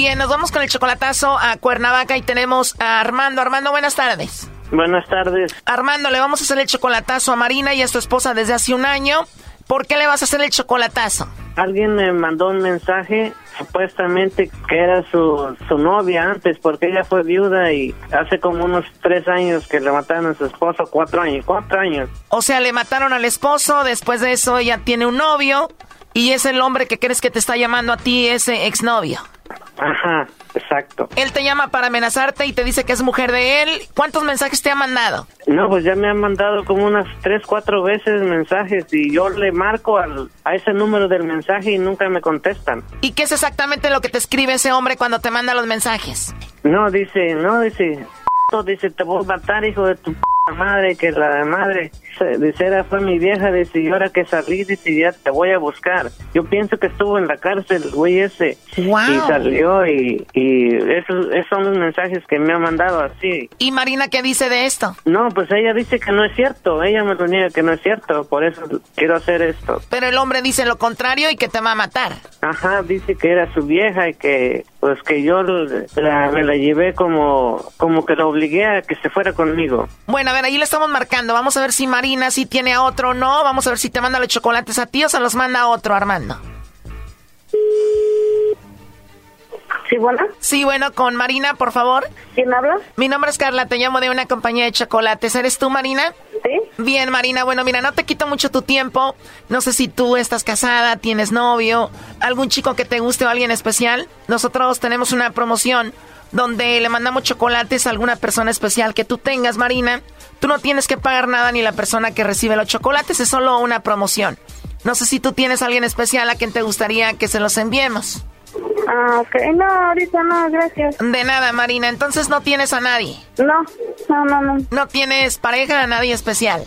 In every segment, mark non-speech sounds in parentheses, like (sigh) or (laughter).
Bien, nos vamos con el chocolatazo a Cuernavaca y tenemos a Armando. Armando, buenas tardes. Buenas tardes. Armando, le vamos a hacer el chocolatazo a Marina y a su esposa desde hace un año. ¿Por qué le vas a hacer el chocolatazo? Alguien me mandó un mensaje supuestamente que era su, su novia antes porque ella fue viuda y hace como unos tres años que le mataron a su esposo, cuatro años, cuatro años. O sea, le mataron al esposo, después de eso ella tiene un novio y es el hombre que crees que te está llamando a ti, ese exnovio. Ajá, exacto. Él te llama para amenazarte y te dice que es mujer de él. ¿Cuántos mensajes te ha mandado? No, pues ya me han mandado como unas tres, cuatro veces mensajes y yo le marco al, a ese número del mensaje y nunca me contestan. ¿Y qué es exactamente lo que te escribe ese hombre cuando te manda los mensajes? No, dice, no, dice, dice, te voy a matar, hijo de tu madre, que la madre, dice, era fue mi vieja, dice, y ahora que salí, dice, ya te voy a buscar. Yo pienso que estuvo en la cárcel, güey ese, y salió, y, y esos, esos son los mensajes que me ha mandado así. ¿Y Marina qué dice de esto? No, pues ella dice que no es cierto, ella me lo niega que no es cierto, por eso quiero hacer esto. Pero el hombre dice lo contrario y que te va a matar. Ajá, dice que era su vieja y que, pues que yo la, me la llevé como, como que la obligué a que se fuera conmigo. Bueno, a ver, ahí le estamos marcando. Vamos a ver si Marina sí tiene a otro o no. Vamos a ver si te manda los chocolates a ti o se los manda a otro, Armando. Sí, bueno. Sí, bueno, con Marina, por favor. ¿Quién habla? Mi nombre es Carla, te llamo de una compañía de chocolates. ¿Eres tú, Marina? Bien, Marina, bueno, mira, no te quito mucho tu tiempo. No sé si tú estás casada, tienes novio, algún chico que te guste o alguien especial. Nosotros tenemos una promoción donde le mandamos chocolates a alguna persona especial que tú tengas, Marina. Tú no tienes que pagar nada ni la persona que recibe los chocolates, es solo una promoción. No sé si tú tienes a alguien especial a quien te gustaría que se los enviemos. Ah, ok. No, ahorita no, gracias. De nada, Marina. Entonces no tienes a nadie. No, no, no, no. ¿No tienes pareja a nadie especial?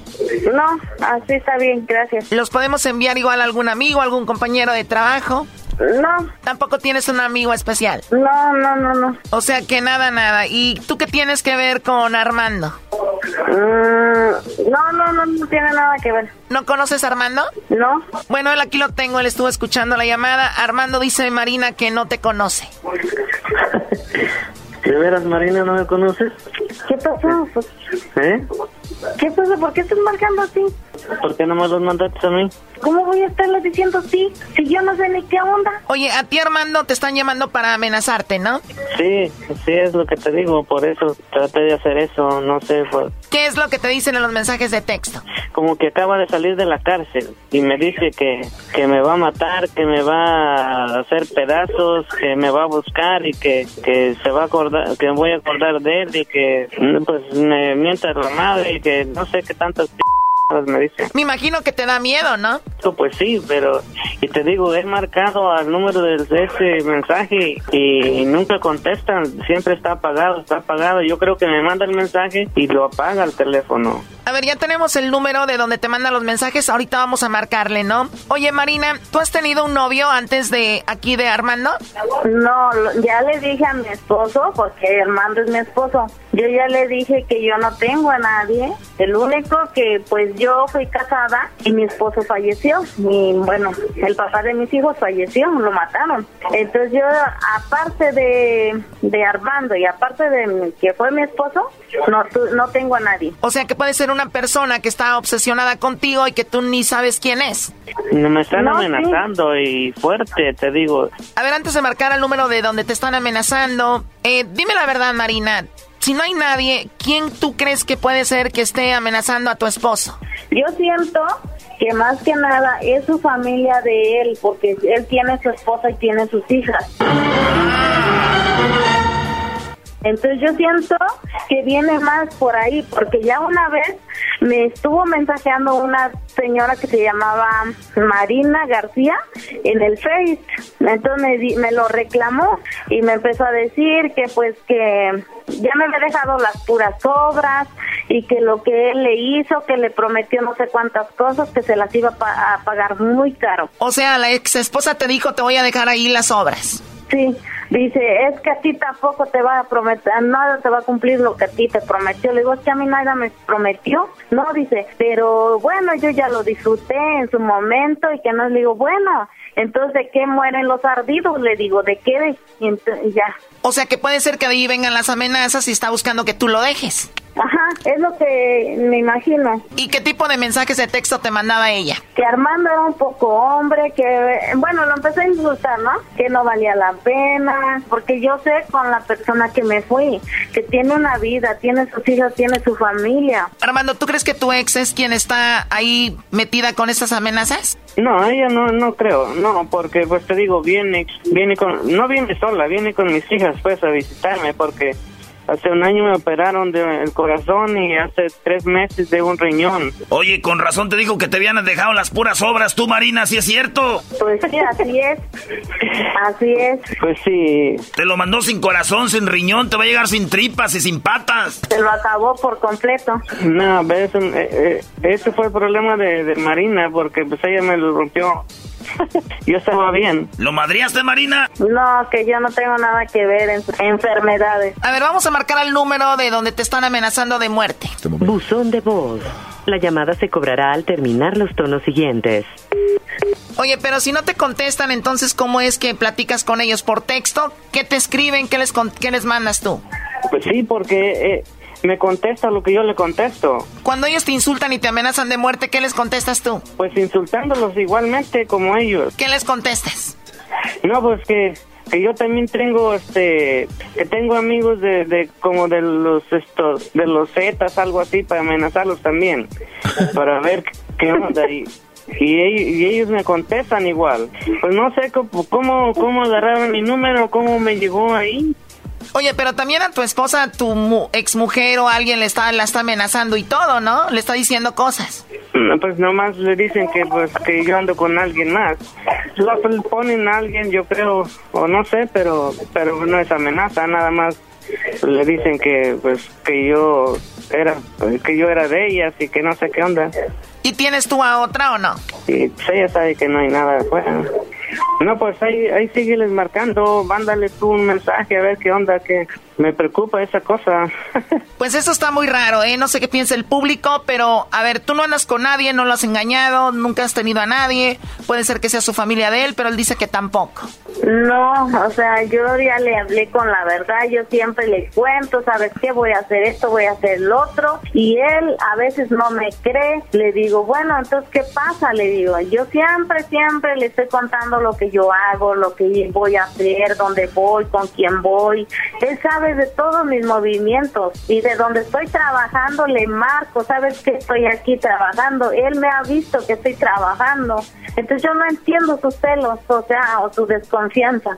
No, así está bien, gracias. ¿Los podemos enviar igual a algún amigo, algún compañero de trabajo? No. ¿Tampoco tienes un amigo especial? No, no, no, no. O sea que nada, nada. ¿Y tú qué tienes que ver con Armando? Mm, no, no, no, no tiene nada que ver. ¿No conoces a Armando? No. Bueno, él aquí lo tengo, él estuvo escuchando la llamada. Armando dice Marina que no te conoce. (laughs) ¿De veras, Marina, no me conoces? ¿Qué pasó? ¿Eh? ¿Qué pasa? ¿Por qué estás marcando así? ¿Por qué no me los mandaste a mí? ¿Cómo voy a estarle diciendo sí si yo no sé ni qué onda? Oye, a ti Armando te están llamando para amenazarte, ¿no? Sí, sí es lo que te digo, por eso traté de hacer eso, no sé. Por... ¿Qué es lo que te dicen en los mensajes de texto? Como que acaba de salir de la cárcel y me dice que, que me va a matar, que me va a hacer pedazos, que me va a buscar y que, que se va a acordar, que voy a acordar de él y que pues me mienta la madre y que no sé qué tantas me dice. Me imagino que te da miedo, ¿no? Pues sí, pero y te digo, he marcado al número de ese mensaje y nunca contestan, siempre está apagado, está apagado. Yo creo que me manda el mensaje y lo apaga el teléfono. A ver, ya tenemos el número de donde te mandan los mensajes, ahorita vamos a marcarle, ¿no? Oye, Marina, ¿tú has tenido un novio antes de aquí de Armando? No, ya le dije a mi esposo, porque Armando es mi esposo. Yo ya le dije que yo no tengo a nadie. El único que, pues yo fui casada y mi esposo falleció. Y bueno, el papá de mis hijos falleció, lo mataron. Entonces yo, aparte de, de Armando y aparte de que fue mi esposo, no, no tengo a nadie. O sea que puede ser una persona que está obsesionada contigo y que tú ni sabes quién es. Me están amenazando y fuerte, te digo. A ver, antes de marcar el número de donde te están amenazando, eh, dime la verdad, Marina. Si no hay nadie, ¿quién tú crees que puede ser que esté amenazando a tu esposo? Yo siento que más que nada es su familia de él, porque él tiene su esposa y tiene sus hijas. Entonces yo siento que viene más por ahí, porque ya una vez me estuvo mensajeando una señora que se llamaba Marina García en el Face. Entonces me, me lo reclamó y me empezó a decir que pues que ya me había dejado las puras obras y que lo que él le hizo, que le prometió no sé cuántas cosas, que se las iba a, pagar muy caro. O sea, la ex esposa te dijo, te voy a dejar ahí las obras. Sí, dice, es que a ti tampoco te va a prometer, nada te va a cumplir lo que a ti te prometió. Le digo, es que a mí nada me prometió. No, dice, pero bueno, yo ya lo disfruté en su momento y que no le digo, bueno, entonces, ¿de qué mueren los ardidos? Le digo, ¿de qué? Ya. O sea, que puede ser que ahí vengan las amenazas y está buscando que tú lo dejes. Ajá, es lo que me imagino. ¿Y qué tipo de mensajes de texto te mandaba ella? Que Armando era un poco hombre, que, bueno, lo empecé a insultar, ¿no? Que no valía la pena, porque yo sé con la persona que me fui, que tiene una vida, tiene sus hijos, tiene su familia. Armando, ¿tú crees que tu ex es quien está ahí metida con estas amenazas? No, ella no, no creo, no, porque pues te digo, viene, viene con, no viene sola, viene con mis hijas pues a visitarme, porque Hace un año me operaron del corazón y hace tres meses de un riñón. Oye, con razón te digo que te habían dejado las puras obras, tú, Marina, ¿sí es cierto? Pues sí, así es. Así es. Pues sí. Te lo mandó sin corazón, sin riñón, te va a llegar sin tripas y sin patas. Se lo acabó por completo. No, ves, eh, eh, ese fue el problema de, de Marina, porque pues ella me lo rompió (laughs) yo estaba bien. ¿Lo madriaste, Marina? No, que yo no tengo nada que ver en enfermedades. A ver, vamos a marcar el número de donde te están amenazando de muerte. Este Buzón de voz. La llamada se cobrará al terminar los tonos siguientes. Oye, pero si no te contestan, entonces, ¿cómo es que platicas con ellos? ¿Por texto? ¿Qué te escriben? ¿Qué les, qué les mandas tú? Pues sí, porque eh, me contesta lo que yo le contesto. Cuando ellos te insultan y te amenazan de muerte, ¿qué les contestas tú? Pues insultándolos igualmente como ellos. ¿Qué les contestas? No, pues que, que yo también tengo este que tengo amigos de, de como de los estos de los zetas algo así para amenazarlos también (laughs) para ver qué onda y y ellos, me contestan igual. Pues no sé cómo, cómo, cómo agarraron mi número, cómo me llegó ahí. Oye, pero también a tu esposa, tu ex mujer o alguien le está, la está amenazando y todo, ¿no? Le está diciendo cosas. No, pues nomás le dicen que pues que yo ando con alguien más. Lo ponen a alguien, yo creo, o no sé, pero pero no es amenaza, nada más le dicen que pues que yo era que yo era de ellas y que no sé qué onda. ¿Y tienes tú a otra o no? Sí, pues ella sabe que no hay nada afuera. No, pues ahí, ahí sígueles marcando, mándale tú un mensaje a ver qué onda, que me preocupa esa cosa. (laughs) pues eso está muy raro, ¿eh? No sé qué piensa el público, pero a ver, tú no andas con nadie, no lo has engañado, nunca has tenido a nadie, puede ser que sea su familia de él, pero él dice que tampoco. No, o sea, yo ya le hablé con la verdad, yo siempre le cuento, ¿sabes qué? Voy a hacer esto, voy a hacer el otro, y él a veces no me cree, le digo, bueno, entonces, ¿qué pasa? Le digo, yo siempre, siempre le estoy contando lo que yo hago, lo que voy a hacer, dónde voy, con quién voy, él sabe de todos mis movimientos, y de donde estoy trabajando le marco, ¿sabes que estoy aquí trabajando? Él me ha visto que estoy trabajando, entonces yo no entiendo sus celos, o sea, o su desconfianza